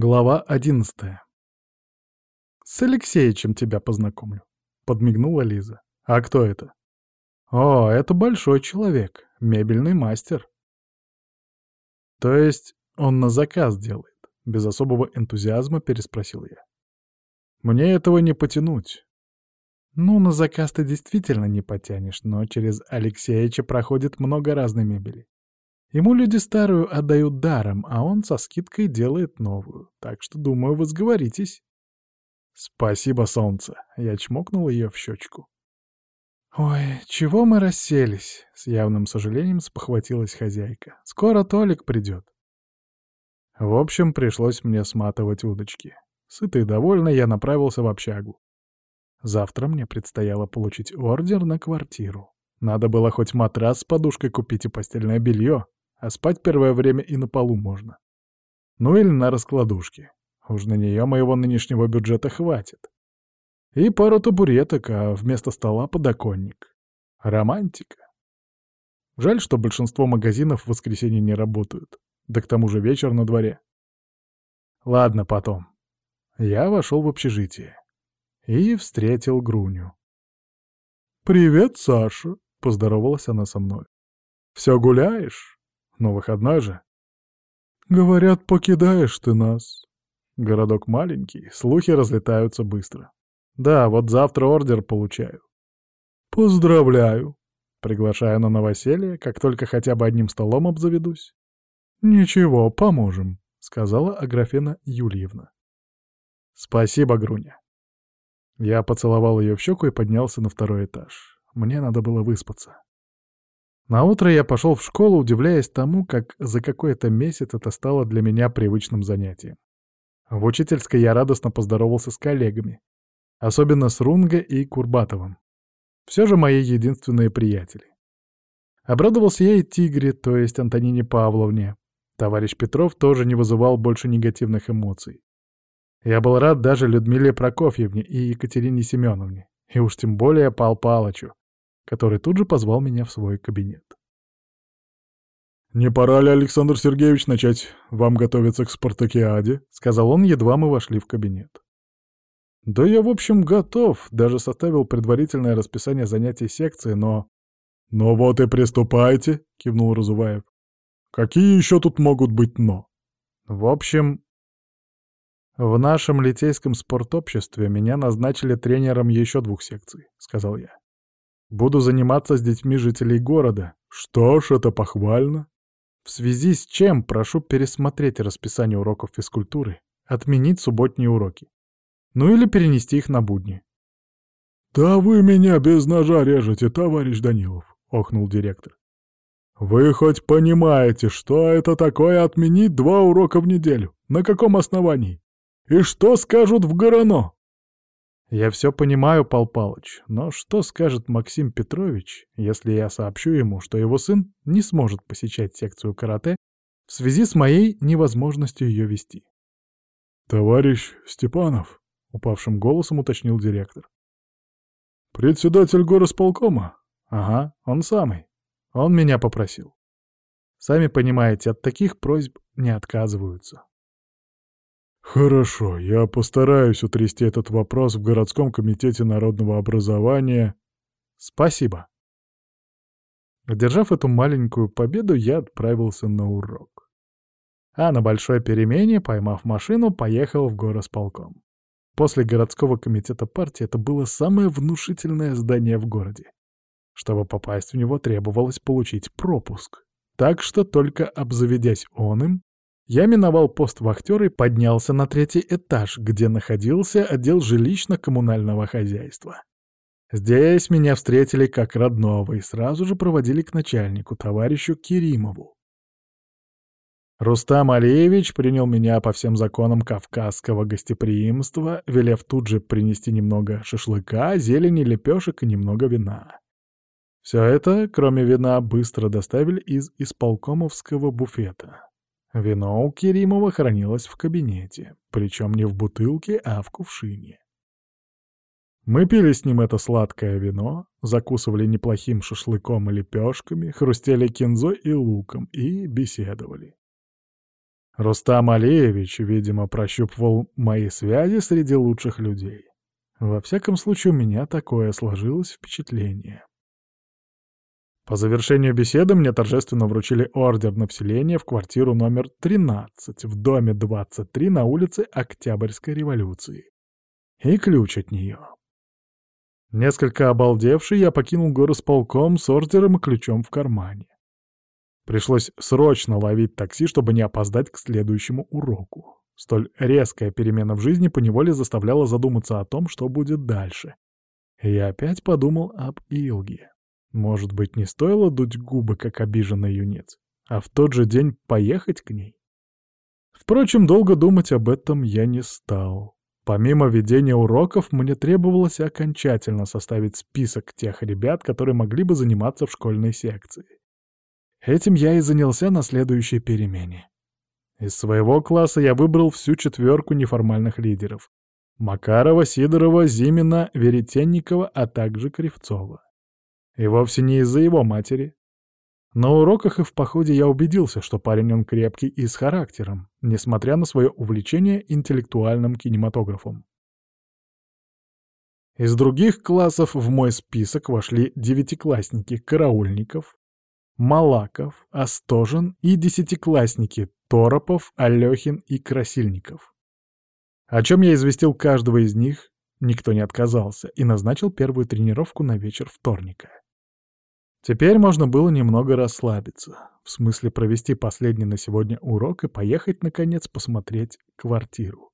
Глава одиннадцатая. «С Алексеичем тебя познакомлю», — подмигнула Лиза. «А кто это?» «О, это большой человек, мебельный мастер». «То есть он на заказ делает?» — без особого энтузиазма переспросил я. «Мне этого не потянуть». «Ну, на заказ ты действительно не потянешь, но через Алексеича проходит много разной мебели. Ему люди старую отдают даром, а он со скидкой делает новую. Так что, думаю, вы сговоритесь. Спасибо, солнце. Я чмокнул ее в щечку. Ой, чего мы расселись? С явным сожалением спохватилась хозяйка. Скоро Толик придет. В общем, пришлось мне сматывать удочки. Сытый и довольный, я направился в общагу. Завтра мне предстояло получить ордер на квартиру. Надо было хоть матрас с подушкой купить и постельное белье, а спать первое время и на полу можно. Ну или на раскладушке. Уж на нее моего нынешнего бюджета хватит. И пару табуреток, а вместо стола подоконник. Романтика. Жаль, что большинство магазинов в воскресенье не работают. Да к тому же вечер на дворе. Ладно, потом. Я вошел в общежитие. И встретил Груню. «Привет, Саша!» — поздоровалась она со мной. «Все гуляешь?» Но выходной же. Говорят, покидаешь ты нас. Городок маленький, слухи разлетаются быстро. Да, вот завтра ордер получаю. Поздравляю. Приглашаю на новоселье, как только хотя бы одним столом обзаведусь. Ничего, поможем, сказала Аграфена Юльевна. Спасибо, Груня. Я поцеловал ее в щеку и поднялся на второй этаж. Мне надо было выспаться. На утро я пошел в школу, удивляясь тому, как за какой-то месяц это стало для меня привычным занятием. В учительской я радостно поздоровался с коллегами, особенно с Рунго и Курбатовым. Все же мои единственные приятели. Обрадовался я и Тигре, то есть Антонине Павловне. Товарищ Петров тоже не вызывал больше негативных эмоций. Я был рад даже Людмиле Прокофьевне и Екатерине Семеновне, и уж тем более Пал Палычу, который тут же позвал меня в свой кабинет. «Не пора ли, Александр Сергеевич, начать вам готовиться к спартакиаде?» — сказал он, едва мы вошли в кабинет. «Да я, в общем, готов, даже составил предварительное расписание занятий секции, но...» «Ну вот и приступайте», — кивнул Разуваев. «Какие еще тут могут быть «но»?» «В общем...» «В нашем литейском спортобществе меня назначили тренером еще двух секций», — сказал я. Буду заниматься с детьми жителей города. Что ж, это похвально. В связи с чем прошу пересмотреть расписание уроков физкультуры, отменить субботние уроки. Ну или перенести их на будни. «Да вы меня без ножа режете, товарищ Данилов», — охнул директор. «Вы хоть понимаете, что это такое отменить два урока в неделю? На каком основании? И что скажут в Горано?» Я все понимаю, Пал Палыч, но что скажет Максим Петрович, если я сообщу ему, что его сын не сможет посещать секцию карате в связи с моей невозможностью ее вести? «Товарищ Степанов», — упавшим голосом уточнил директор. «Председатель горосполкома?» «Ага, он самый. Он меня попросил. Сами понимаете, от таких просьб не отказываются». «Хорошо, я постараюсь утрясти этот вопрос в городском комитете народного образования. Спасибо». Одержав эту маленькую победу, я отправился на урок. А на большой перемене, поймав машину, поехал в горосполком. После городского комитета партии это было самое внушительное здание в городе. Чтобы попасть в него, требовалось получить пропуск. Так что, только обзаведясь он им, я миновал пост вахтера и поднялся на третий этаж, где находился отдел жилищно-коммунального хозяйства. Здесь меня встретили как родного и сразу же проводили к начальнику, товарищу Керимову. Рустам Алиевич принял меня по всем законам кавказского гостеприимства, велев тут же принести немного шашлыка, зелени, лепешек и немного вина. Все это, кроме вина, быстро доставили из исполкомовского буфета. Вино у Керимова хранилось в кабинете, причем не в бутылке, а в кувшине. Мы пили с ним это сладкое вино, закусывали неплохим шашлыком и лепешками, хрустели кинзой и луком и беседовали. Рустам Алиевич, видимо, прощупывал мои связи среди лучших людей. Во всяком случае, у меня такое сложилось впечатление. По завершению беседы мне торжественно вручили ордер на вселение в квартиру номер 13 в доме 23 на улице Октябрьской революции. И ключ от нее. Несколько обалдевший, я покинул горосполком с ордером и ключом в кармане. Пришлось срочно ловить такси, чтобы не опоздать к следующему уроку. Столь резкая перемена в жизни поневоле заставляла задуматься о том, что будет дальше. И я опять подумал об Илге. Может быть, не стоило дуть губы, как обиженный юнец, а в тот же день поехать к ней? Впрочем, долго думать об этом я не стал. Помимо ведения уроков, мне требовалось окончательно составить список тех ребят, которые могли бы заниматься в школьной секции. Этим я и занялся на следующей перемене. Из своего класса я выбрал всю четверку неформальных лидеров. Макарова, Сидорова, Зимина, Веретенникова, а также Кривцова. И вовсе не из-за его матери. На уроках и в походе я убедился, что парень он крепкий и с характером, несмотря на свое увлечение интеллектуальным кинематографом. Из других классов в мой список вошли девятиклассники Караульников, Малаков, Остожин и десятиклассники Торопов, Алехин и Красильников. О чем я известил каждого из них, никто не отказался и назначил первую тренировку на вечер вторника. Теперь можно было немного расслабиться, в смысле провести последний на сегодня урок и поехать, наконец, посмотреть квартиру.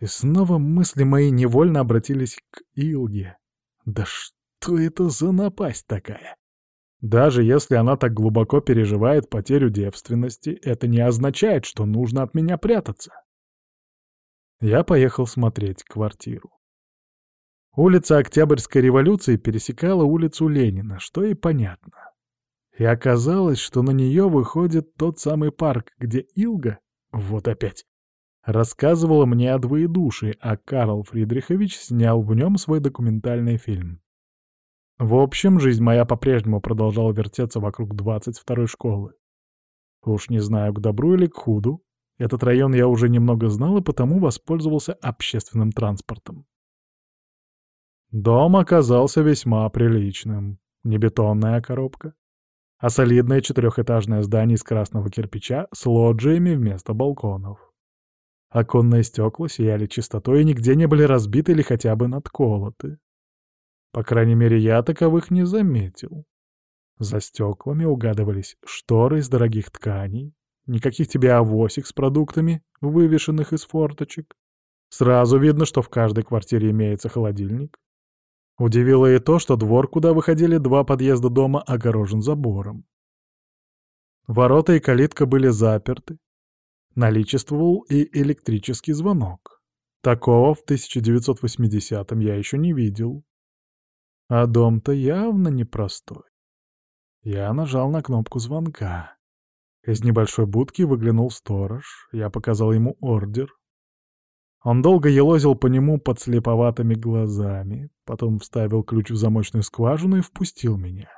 И снова мысли мои невольно обратились к Илге. Да что это за напасть такая? Даже если она так глубоко переживает потерю девственности, это не означает, что нужно от меня прятаться. Я поехал смотреть квартиру. Улица Октябрьской революции пересекала улицу Ленина, что и понятно. И оказалось, что на нее выходит тот самый парк, где Илга, вот опять, рассказывала мне о двоедушии, а Карл Фридрихович снял в нем свой документальный фильм. В общем, жизнь моя по-прежнему продолжала вертеться вокруг 22-й школы. Уж не знаю, к добру или к худу. Этот район я уже немного знал и потому воспользовался общественным транспортом. Дом оказался весьма приличным. Не бетонная коробка, а солидное четырехэтажное здание из красного кирпича с лоджиями вместо балконов. Оконные стекла сияли чистотой и нигде не были разбиты или хотя бы надколоты. По крайней мере, я таковых не заметил. За стеклами угадывались шторы из дорогих тканей, никаких тебе авосик с продуктами, вывешенных из форточек. Сразу видно, что в каждой квартире имеется холодильник, Удивило и то, что двор, куда выходили два подъезда дома, огорожен забором. Ворота и калитка были заперты. Наличествовал и электрический звонок. Такого в 1980-м я еще не видел. А дом-то явно непростой. Я нажал на кнопку звонка. Из небольшой будки выглянул сторож. Я показал ему ордер. Он долго елозил по нему под слеповатыми глазами, потом вставил ключ в замочную скважину и впустил меня.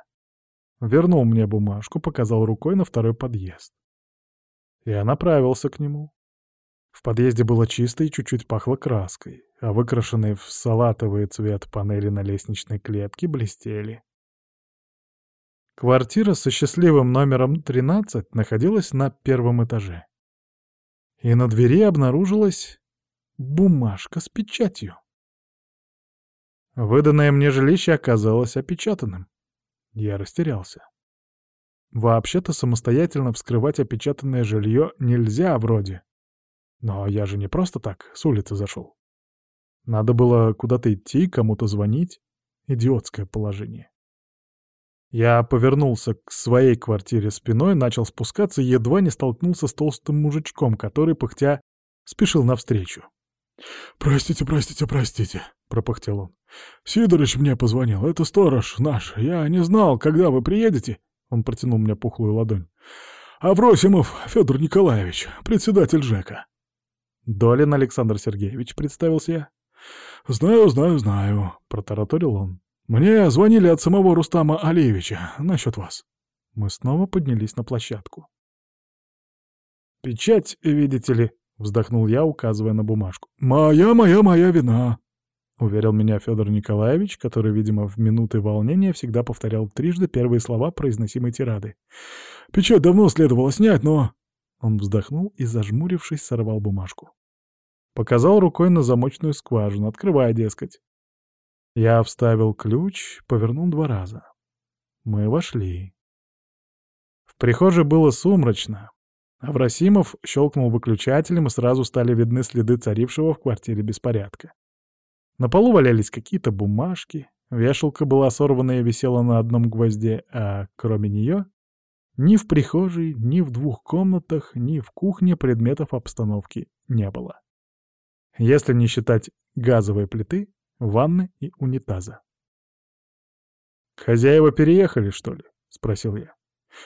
Вернул мне бумажку, показал рукой на второй подъезд. Я направился к нему. В подъезде было чисто и чуть-чуть пахло краской, а выкрашенные в салатовый цвет панели на лестничной клетке блестели. Квартира со счастливым номером 13 находилась на первом этаже. И на двери обнаружилась бумажка с печатью. Выданное мне жилище оказалось опечатанным. Я растерялся. Вообще-то самостоятельно вскрывать опечатанное жилье нельзя вроде. Но я же не просто так с улицы зашел. Надо было куда-то идти, кому-то звонить. Идиотское положение. Я повернулся к своей квартире спиной, начал спускаться и едва не столкнулся с толстым мужичком, который, пыхтя, спешил навстречу. «Простите, простите, простите», — пропыхтел он. «Сидорыч мне позвонил. Это сторож наш. Я не знал, когда вы приедете». Он протянул мне пухлую ладонь. «Авросимов Федор Николаевич, председатель ЖЭКа». «Долин Александр Сергеевич», — представился я. «Знаю, знаю, знаю», — протараторил он. «Мне звонили от самого Рустама Алиевича насчет вас». Мы снова поднялись на площадку. Печать, видите ли, вздохнул я, указывая на бумажку. Моя, моя, моя вина, уверил меня Федор Николаевич, который, видимо, в минуты волнения всегда повторял трижды первые слова произносимой тирады. Печать давно следовало снять, но... Он вздохнул и, зажмурившись, сорвал бумажку. Показал рукой на замочную скважину, открывая, дескать. Я вставил ключ, повернул два раза. Мы вошли. В прихожей было сумрачно. Авросимов щелкнул выключателем, и сразу стали видны следы царившего в квартире беспорядка. На полу валялись какие-то бумажки, вешалка была сорвана и висела на одном гвозде, а кроме нее ни в прихожей, ни в двух комнатах, ни в кухне предметов обстановки не было. Если не считать газовой плиты, ванны и унитаза. «Хозяева переехали, что ли?» — спросил я.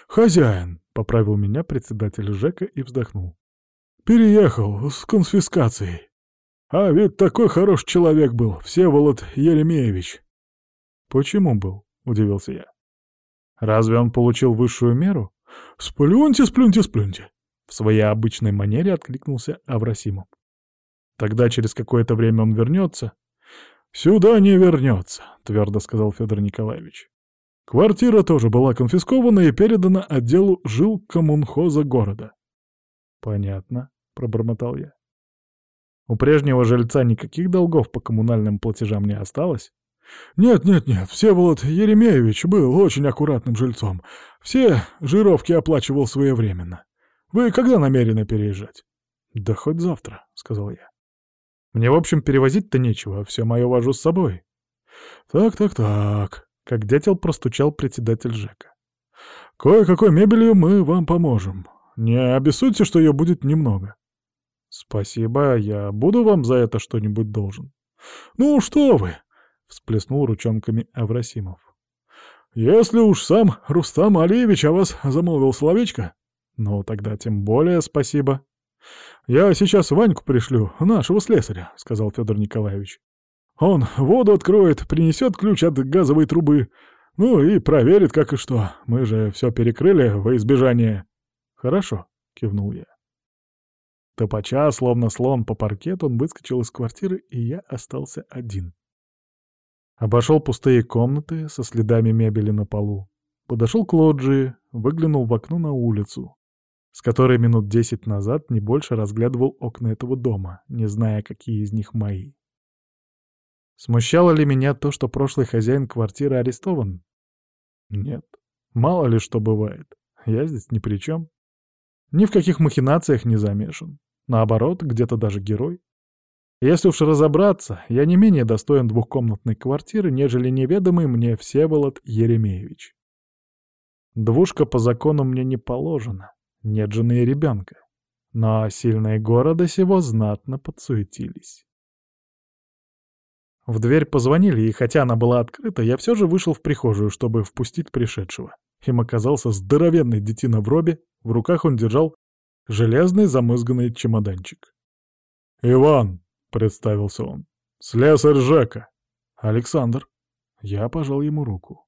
«Хозяин», — поправил меня председатель ЖЭКа и вздохнул. «Переехал с конфискацией. А ведь такой хороший человек был, Всеволод Еремеевич». «Почему был?» — удивился я. «Разве он получил высшую меру?» «Сплюньте, сплюньте, сплюньте!» В своей обычной манере откликнулся Авросимов. «Тогда через какое-то время он вернется?» «Сюда не вернется», — твердо сказал Федор Николаевич. Квартира тоже была конфискована и передана отделу жил коммунхоза города. «Понятно», — пробормотал я. «У прежнего жильца никаких долгов по коммунальным платежам не осталось?» «Нет, нет, нет, Всеволод Еремеевич был очень аккуратным жильцом. Все жировки оплачивал своевременно. Вы когда намерены переезжать?» «Да хоть завтра», — сказал я. «Мне, в общем, перевозить-то нечего, все мое вожу с собой». «Так, так, так», как дятел простучал председатель ЖЭКа. «Кое-какой мебелью мы вам поможем. Не обессудьте, что ее будет немного». «Спасибо, я буду вам за это что-нибудь должен». «Ну что вы!» — всплеснул ручонками Авросимов. «Если уж сам Рустам Алиевич о вас замолвил словечко, ну тогда тем более спасибо. Я сейчас Ваньку пришлю, нашего слесаря», — сказал Федор Николаевич. Он воду откроет, принесет ключ от газовой трубы. Ну и проверит, как и что. Мы же все перекрыли во избежание. Хорошо, кивнул я. Топача, словно слон по паркету, он выскочил из квартиры, и я остался один. Обошел пустые комнаты со следами мебели на полу. Подошел к лоджии, выглянул в окно на улицу, с которой минут десять назад не больше разглядывал окна этого дома, не зная, какие из них мои. Смущало ли меня то, что прошлый хозяин квартиры арестован? Нет. Мало ли что бывает. Я здесь ни при чем. Ни в каких махинациях не замешан. Наоборот, где-то даже герой. Если уж разобраться, я не менее достоин двухкомнатной квартиры, нежели неведомый мне Всеволод Еремеевич. Двушка по закону мне не положена, нет жены и ребенка. Но сильные города сего знатно подсуетились. В дверь позвонили, и хотя она была открыта, я все же вышел в прихожую, чтобы впустить пришедшего. Им оказался здоровенный детина в робе, в руках он держал железный замызганный чемоданчик. «Иван», — представился он, — «слесарь Жека». «Александр». Я пожал ему руку.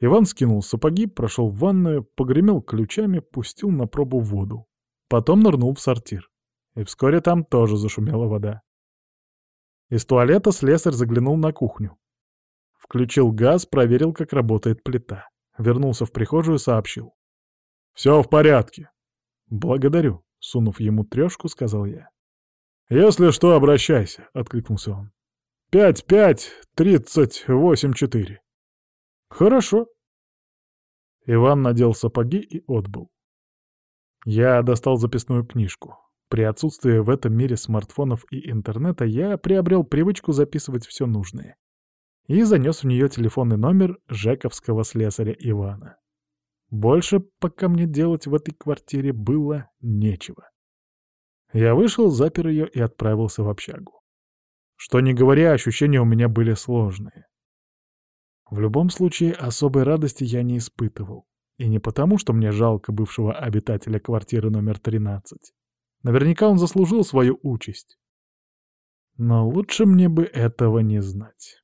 Иван скинул сапоги, прошел в ванную, погремел ключами, пустил на пробу воду. Потом нырнул в сортир. И вскоре там тоже зашумела вода. Из туалета слесарь заглянул на кухню. Включил газ, проверил, как работает плита. Вернулся в прихожую сообщил. «Все в порядке». «Благодарю», — сунув ему трешку, сказал я. «Если что, обращайся», — откликнулся он. «Пять, пять, тридцать, восемь, четыре». «Хорошо». Иван надел сапоги и отбыл. Я достал записную книжку. При отсутствии в этом мире смартфонов и интернета я приобрел привычку записывать все нужное. И занес в нее телефонный номер Жековского слесаря Ивана. Больше пока мне делать в этой квартире было нечего. Я вышел, запер ее и отправился в общагу. Что не говоря, ощущения у меня были сложные. В любом случае, особой радости я не испытывал. И не потому, что мне жалко бывшего обитателя квартиры номер 13. Наверняка он заслужил свою участь. Но лучше мне бы этого не знать.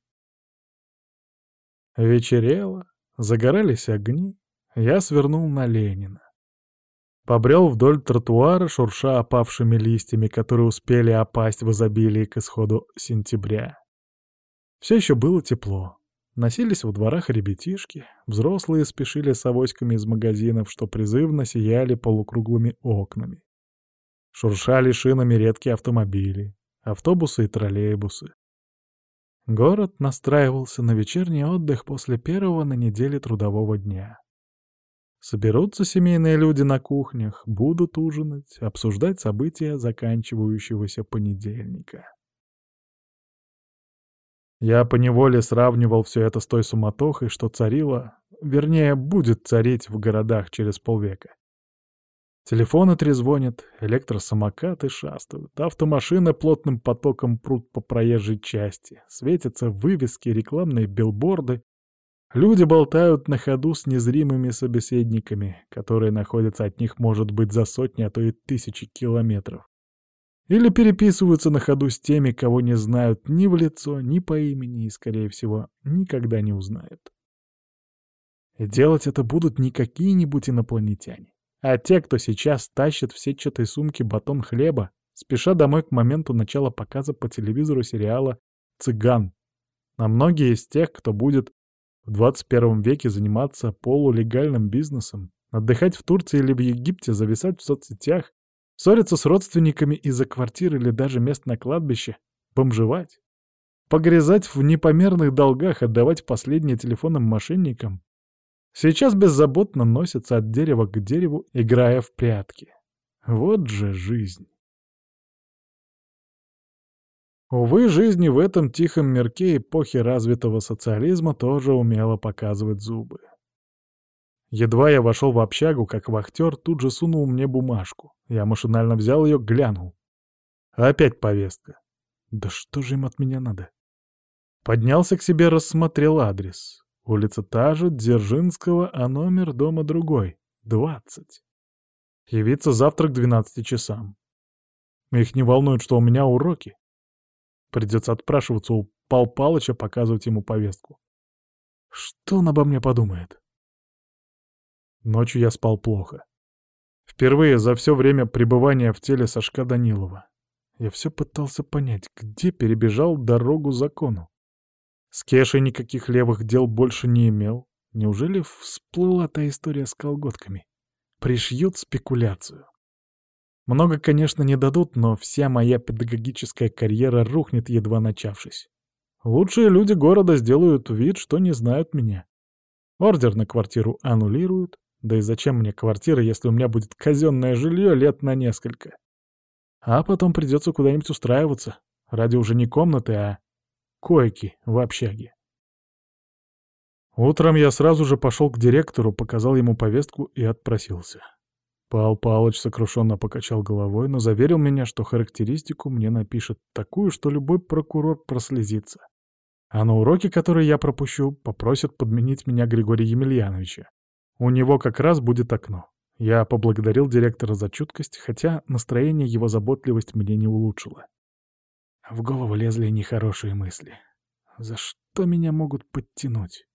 Вечерело, загорались огни, я свернул на Ленина. Побрел вдоль тротуара, шурша опавшими листьями, которые успели опасть в изобилии к исходу сентября. Все еще было тепло. Носились во дворах ребятишки, взрослые спешили с авоськами из магазинов, что призывно сияли полукруглыми окнами. Шуршали шинами редкие автомобили, автобусы и троллейбусы. Город настраивался на вечерний отдых после первого на неделе трудового дня. Соберутся семейные люди на кухнях, будут ужинать, обсуждать события заканчивающегося понедельника. Я поневоле сравнивал все это с той суматохой, что царила, вернее, будет царить в городах через полвека. Телефоны трезвонят, электросамокаты шастают, автомашины плотным потоком прут по проезжей части, светятся вывески, рекламные билборды, Люди болтают на ходу с незримыми собеседниками, которые находятся от них, может быть, за сотни, а то и тысячи километров. Или переписываются на ходу с теми, кого не знают ни в лицо, ни по имени и, скорее всего, никогда не узнают. И делать это будут не какие-нибудь инопланетяне, а те, кто сейчас тащит в сетчатой сумке батон хлеба, спеша домой к моменту начала показа по телевизору сериала «Цыган». А многие из тех, кто будет в 21 веке заниматься полулегальным бизнесом, отдыхать в Турции или в Египте, зависать в соцсетях, ссориться с родственниками из-за квартир или даже мест на кладбище, бомжевать, погрязать в непомерных долгах, отдавать последние телефонным мошенникам. Сейчас беззаботно носятся от дерева к дереву, играя в прятки. Вот же жизнь. Увы, жизнь в этом тихом мирке эпохи развитого социализма тоже умела показывать зубы. Едва я вошел в общагу, как вахтер тут же сунул мне бумажку. Я машинально взял ее, глянул. Опять повестка. Да что же им от меня надо? Поднялся к себе, рассмотрел адрес. Улица та же, Дзержинского, а номер дома другой. Двадцать. Явиться завтра к двенадцати часам. Их не волнует, что у меня уроки. Придется отпрашиваться у Пал Палыча, показывать ему повестку. Что он обо мне подумает? Ночью я спал плохо. Впервые за все время пребывания в теле Сашка Данилова. Я все пытался понять, где перебежал дорогу закону. С Кешей никаких левых дел больше не имел. Неужели всплыла та история с колготками? Пришьют спекуляцию. Много, конечно, не дадут, но вся моя педагогическая карьера рухнет, едва начавшись. Лучшие люди города сделают вид, что не знают меня. Ордер на квартиру аннулируют. Да и зачем мне квартира, если у меня будет казенное жилье лет на несколько? А потом придется куда-нибудь устраиваться. Ради уже не комнаты, а койки в общаге. Утром я сразу же пошел к директору, показал ему повестку и отпросился. Пал Палыч сокрушенно покачал головой, но заверил меня, что характеристику мне напишет такую, что любой прокурор прослезится. А на уроки, которые я пропущу, попросят подменить меня Григория Емельяновича. У него как раз будет окно. Я поблагодарил директора за чуткость, хотя настроение его заботливость мне не улучшило. В голову лезли нехорошие мысли. За что меня могут подтянуть?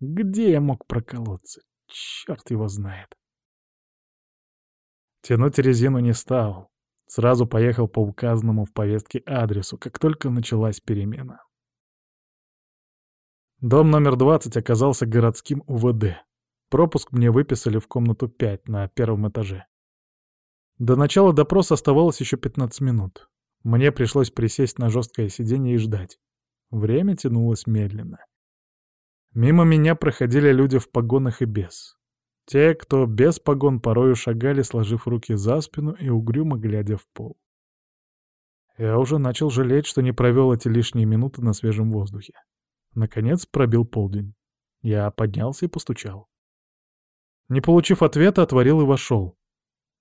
Где я мог проколоться? Черт его знает. Тянуть резину не стал. Сразу поехал по указанному в повестке адресу, как только началась перемена. Дом номер 20 оказался городским УВД. Пропуск мне выписали в комнату 5 на первом этаже. До начала допроса оставалось еще 15 минут. Мне пришлось присесть на жесткое сиденье и ждать. Время тянулось медленно. Мимо меня проходили люди в погонах и без. Те, кто без погон порою шагали, сложив руки за спину и угрюмо глядя в пол. Я уже начал жалеть, что не провел эти лишние минуты на свежем воздухе. Наконец пробил полдень. Я поднялся и постучал. Не получив ответа, отворил и вошел.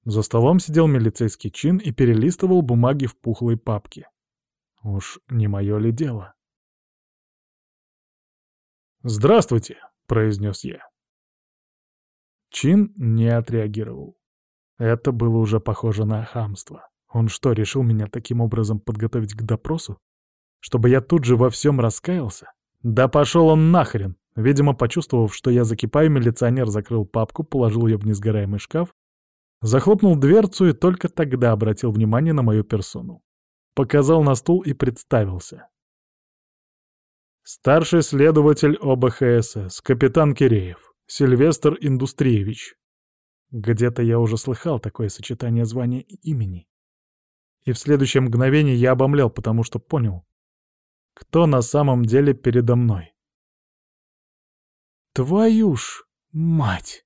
За столом сидел милицейский чин и перелистывал бумаги в пухлой папке. Уж не мое ли дело? «Здравствуйте», — произнес я. Чин не отреагировал. Это было уже похоже на хамство. Он что, решил меня таким образом подготовить к допросу? Чтобы я тут же во всем раскаялся? Да пошел он нахрен! Видимо, почувствовав, что я закипаю, милиционер закрыл папку, положил ее в несгораемый шкаф Захлопнул дверцу и только тогда обратил внимание на мою персону. Показал на стул и представился. Старший следователь ОБХСС, капитан Киреев, Сильвестр Индустриевич. Где-то я уже слыхал такое сочетание звания и имени. И в следующее мгновение я обомлел, потому что понял, кто на самом деле передо мной. Твою ж мать!